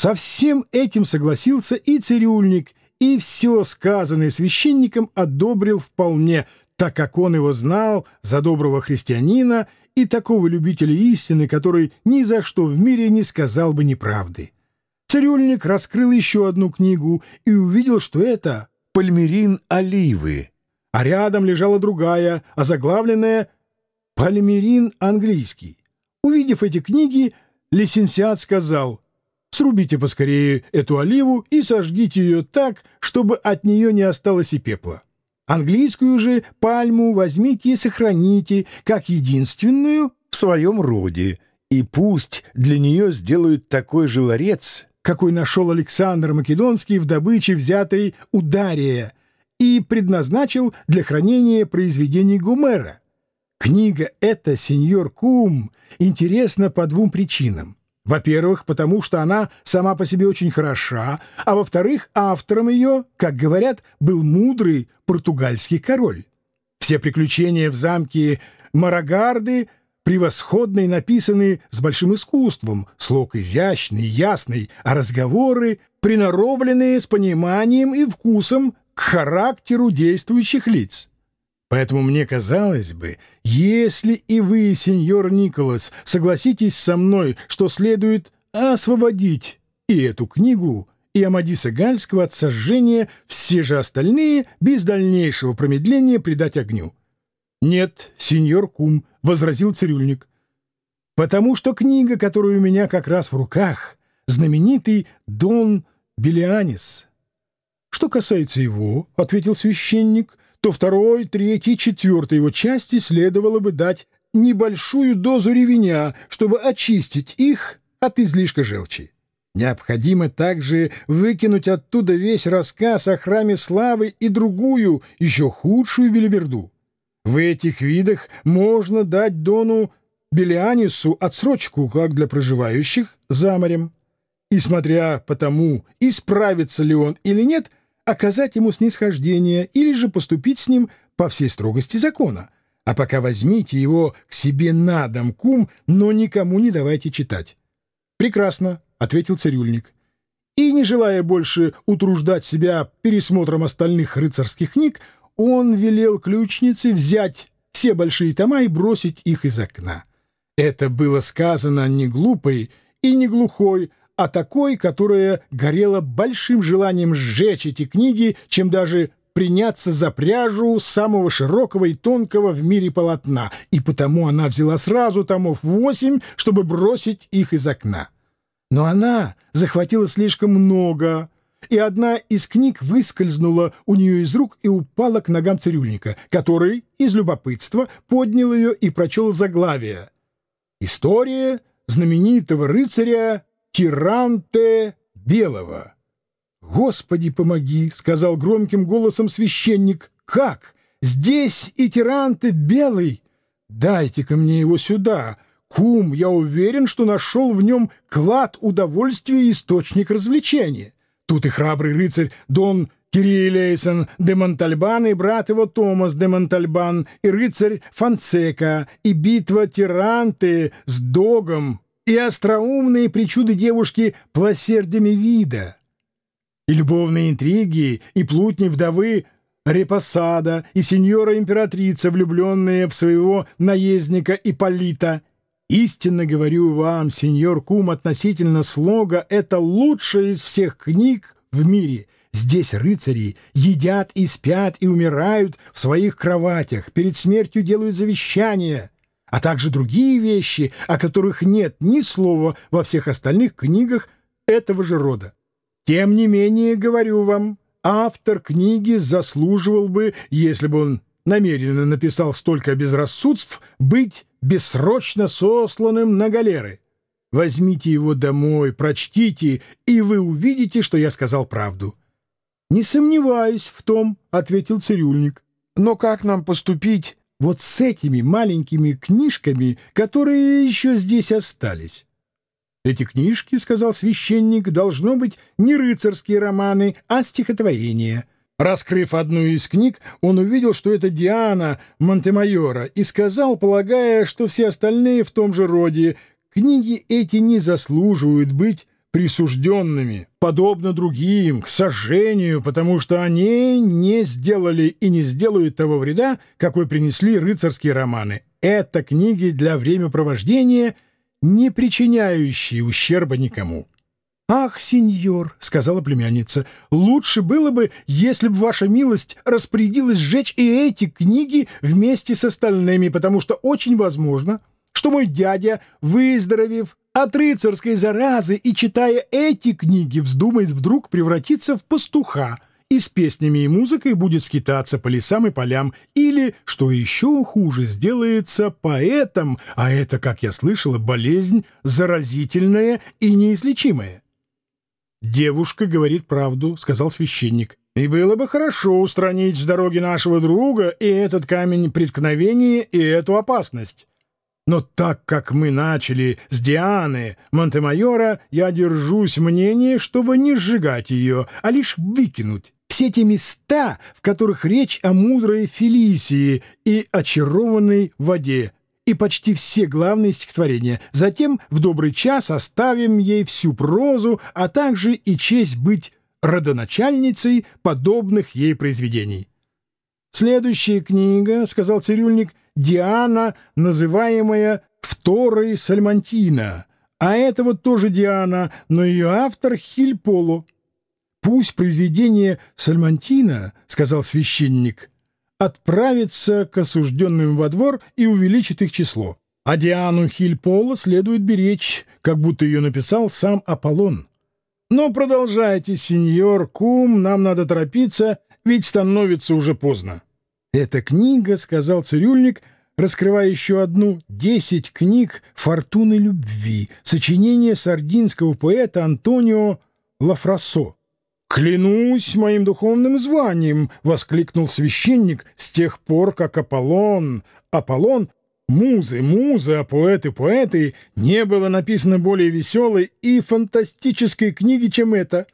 Со всем этим согласился и цирюльник, и все сказанное священником одобрил вполне, так как он его знал за доброго христианина и такого любителя истины, который ни за что в мире не сказал бы неправды. Цирюльник раскрыл еще одну книгу и увидел, что это «Пальмерин оливы», а рядом лежала другая, озаглавленная «Пальмерин английский». Увидев эти книги, лисенсиат сказал «Срубите поскорее эту оливу и сожгите ее так, чтобы от нее не осталось и пепла. Английскую же пальму возьмите и сохраните, как единственную в своем роде, и пусть для нее сделают такой же ларец, какой нашел Александр Македонский в добыче, взятой у Дария, и предназначил для хранения произведений Гумера. Книга эта, сеньор Кум, интересна по двум причинам. Во-первых, потому что она сама по себе очень хороша, а во-вторых, автором ее, как говорят, был мудрый португальский король. Все приключения в замке Марагарды — превосходные, написанные с большим искусством, слог изящный, ясный, а разговоры приноровленные с пониманием и вкусом к характеру действующих лиц. Поэтому мне казалось бы, если и вы, сеньор Николас, согласитесь со мной, что следует освободить и эту книгу, и Амадиса Гальского от сожжения, все же остальные без дальнейшего промедления предать огню. «Нет, сеньор Кум», — возразил цирюльник, — «потому что книга, которая у меня как раз в руках, знаменитый Дон Белианис». «Что касается его», — ответил священник, — «то второй, третий, четвертой его части следовало бы дать небольшую дозу ревеня, чтобы очистить их от излишка желчи. Необходимо также выкинуть оттуда весь рассказ о храме славы и другую, еще худшую белиберду. В этих видах можно дать Дону Белианису отсрочку, как для проживающих за морем. И, смотря по тому, исправится ли он или нет, оказать ему снисхождение или же поступить с ним по всей строгости закона. А пока возьмите его к себе на дом, кум, но никому не давайте читать. «Прекрасно», — ответил цирюльник. И, не желая больше утруждать себя пересмотром остальных рыцарских книг, он велел ключнице взять все большие тома и бросить их из окна. Это было сказано не глупой и не глухой, а такой, которая горела большим желанием сжечь эти книги, чем даже приняться за пряжу самого широкого и тонкого в мире полотна, и потому она взяла сразу томов восемь, чтобы бросить их из окна. Но она захватила слишком много, и одна из книг выскользнула у нее из рук и упала к ногам цирюльника, который из любопытства поднял ее и прочел заглавие. История знаменитого рыцаря Тиранте Белого. «Господи, помоги!» — сказал громким голосом священник. «Как? Здесь и Тиранте Белый? Дайте-ка мне его сюда!» Кум, я уверен, что нашел в нем клад удовольствия и источник развлечения. Тут и храбрый рыцарь Дон Кириллейсон де Монтальбан и брат его Томас де Монтальбан, и рыцарь Фансека, и битва Тиранты с Догом, и остроумные причуды девушки Пласердями вида, и любовные интриги, и плутни вдовы Репосада, и сеньора-императрица, влюбленная в своего наездника Ипполита, Истинно говорю вам, сеньор Кум, относительно слога, это лучшая из всех книг в мире. Здесь рыцари едят и спят и умирают в своих кроватях, перед смертью делают завещания, а также другие вещи, о которых нет ни слова во всех остальных книгах этого же рода. Тем не менее, говорю вам, автор книги заслуживал бы, если бы он намеренно написал столько безрассудств, быть бессрочно сосланным на галеры. Возьмите его домой, прочтите, и вы увидите, что я сказал правду. — Не сомневаюсь в том, — ответил цирюльник. — Но как нам поступить вот с этими маленькими книжками, которые еще здесь остались? — Эти книжки, — сказал священник, — должно быть не рыцарские романы, а стихотворения. Раскрыв одну из книг, он увидел, что это Диана Монтемайора, и сказал, полагая, что все остальные в том же роде, книги эти не заслуживают быть присужденными, подобно другим, к сожжению, потому что они не сделали и не сделают того вреда, какой принесли рыцарские романы. Это книги для времяпровождения, не причиняющие ущерба никому. «Ах, сеньор», — сказала племянница, — «лучше было бы, если бы ваша милость распорядилась сжечь и эти книги вместе с остальными, потому что очень возможно, что мой дядя, выздоровев от рыцарской заразы и читая эти книги, вздумает вдруг превратиться в пастуха» и с песнями и музыкой будет скитаться по лесам и полям, или, что еще хуже, сделается поэтом, а это, как я слышала, болезнь заразительная и неизлечимая. «Девушка говорит правду», — сказал священник. «И было бы хорошо устранить с дороги нашего друга и этот камень преткновения, и эту опасность. Но так как мы начали с Дианы Монтемайора, я держусь мнения, чтобы не сжигать ее, а лишь выкинуть все те места, в которых речь о мудрой Фелисии и очарованной воде, и почти все главные стихотворения. Затем в добрый час оставим ей всю прозу, а также и честь быть родоначальницей подобных ей произведений. «Следующая книга, — сказал цирюльник, — Диана, называемая «Второй Сальмантина». А это вот тоже Диана, но ее автор Хильполо. «Пусть произведение Сальмантина, — сказал священник, отправится к осужденным во двор и увеличит их число. А Диану Хильпола следует беречь, как будто ее написал сам Аполлон. Но продолжайте, сеньор Кум, нам надо торопиться, ведь становится уже поздно. Эта книга, — сказал цирюльник, раскрывая еще одну, десять книг «Фортуны любви», сочинение сардинского поэта Антонио Лафрасо. «Клянусь моим духовным званием!» — воскликнул священник с тех пор, как Аполлон... Аполлон Музы, музы, а поэты, поэты, не было написано более веселой и фантастической книги, чем эта.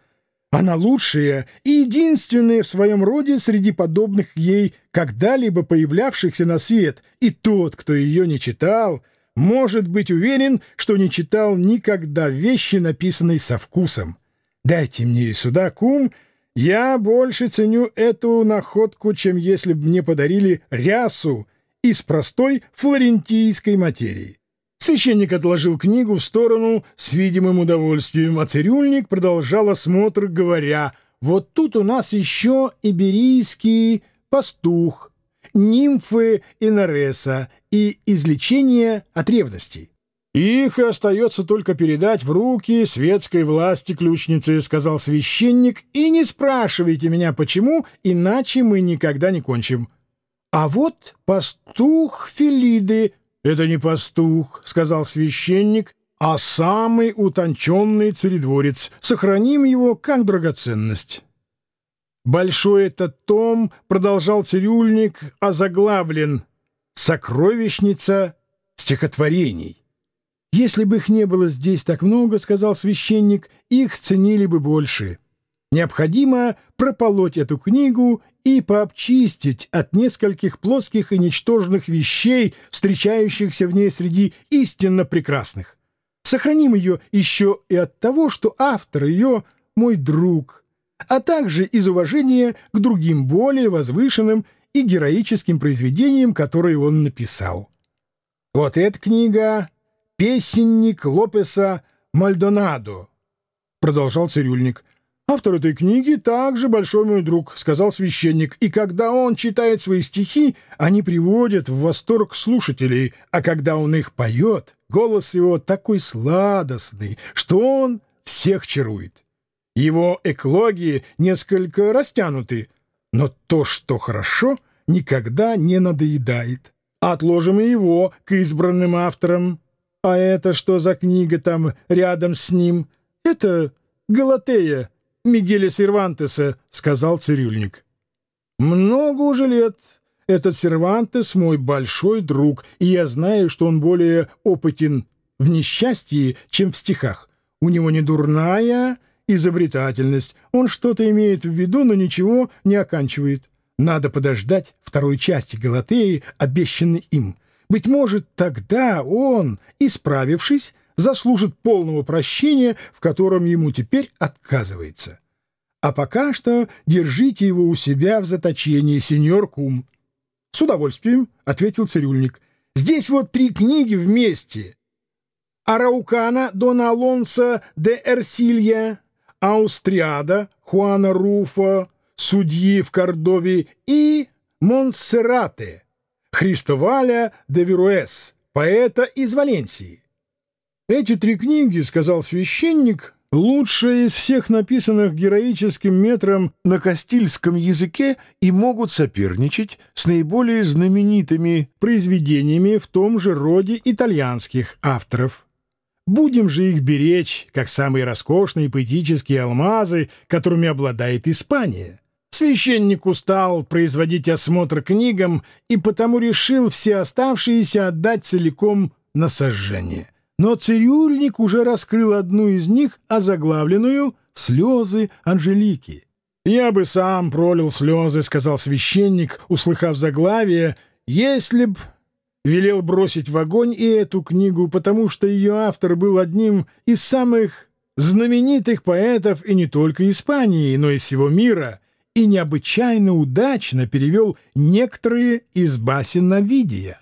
Она лучшая и единственная в своем роде среди подобных ей когда-либо появлявшихся на свет, и тот, кто ее не читал, может быть уверен, что не читал никогда вещи, написанные со вкусом. Дайте мне сюда, кум, я больше ценю эту находку, чем если бы мне подарили рясу из простой флорентийской материи. Священник отложил книгу в сторону с видимым удовольствием, а цирюльник продолжал осмотр, говоря, «Вот тут у нас еще иберийский пастух, нимфы Инареса и излечение от ревности». «Их остается только передать в руки светской власти ключницы», — сказал священник, «и не спрашивайте меня, почему, иначе мы никогда не кончим». «А вот пастух Филиды». «Это не пастух», — сказал священник, «а самый утонченный царедворец. Сохраним его как драгоценность». Большой этот том, — продолжал цирюльник, — озаглавлен «Сокровищница стихотворений». «Если бы их не было здесь так много, — сказал священник, — их ценили бы больше. Необходимо прополоть эту книгу и пообчистить от нескольких плоских и ничтожных вещей, встречающихся в ней среди истинно прекрасных. Сохраним ее еще и от того, что автор ее — мой друг, а также из уважения к другим более возвышенным и героическим произведениям, которые он написал. Вот эта книга песенник Лопеса Мальдонадо, — продолжал цирюльник. «Автор этой книги также большой мой друг», — сказал священник, «и когда он читает свои стихи, они приводят в восторг слушателей, а когда он их поет, голос его такой сладостный, что он всех чарует. Его эклогии несколько растянуты, но то, что хорошо, никогда не надоедает. Отложим его к избранным авторам». «А это что за книга там рядом с ним?» «Это Галатея Мигеля Сервантеса», — сказал цирюльник. «Много уже лет. Этот Сервантес мой большой друг, и я знаю, что он более опытен в несчастье, чем в стихах. У него не дурная изобретательность. Он что-то имеет в виду, но ничего не оканчивает. Надо подождать второй части Галатеи, обещанной им». Быть может, тогда он, исправившись, заслужит полного прощения, в котором ему теперь отказывается. А пока что держите его у себя в заточении, сеньор Кум. — С удовольствием, — ответил цирюльник. — Здесь вот три книги вместе. Араукана Дона Алонса де Эрсилья, Аустриада Хуана Руфа, Судьи в Кордове и Монсеррате, Христоваля де Веруэс, поэта из Валенсии. Эти три книги, — сказал священник, — лучшие из всех написанных героическим метром на кастильском языке и могут соперничать с наиболее знаменитыми произведениями в том же роде итальянских авторов. Будем же их беречь, как самые роскошные поэтические алмазы, которыми обладает Испания. Священник устал производить осмотр книгам и потому решил все оставшиеся отдать целиком на сожжение. Но цирюльник уже раскрыл одну из них, озаглавленную «Слезы Анжелики». «Я бы сам пролил слезы», — сказал священник, услыхав заглавие, «если б велел бросить в огонь и эту книгу, потому что ее автор был одним из самых знаменитых поэтов и не только Испании, но и всего мира, и необычайно удачно перевел некоторые из басен на видео.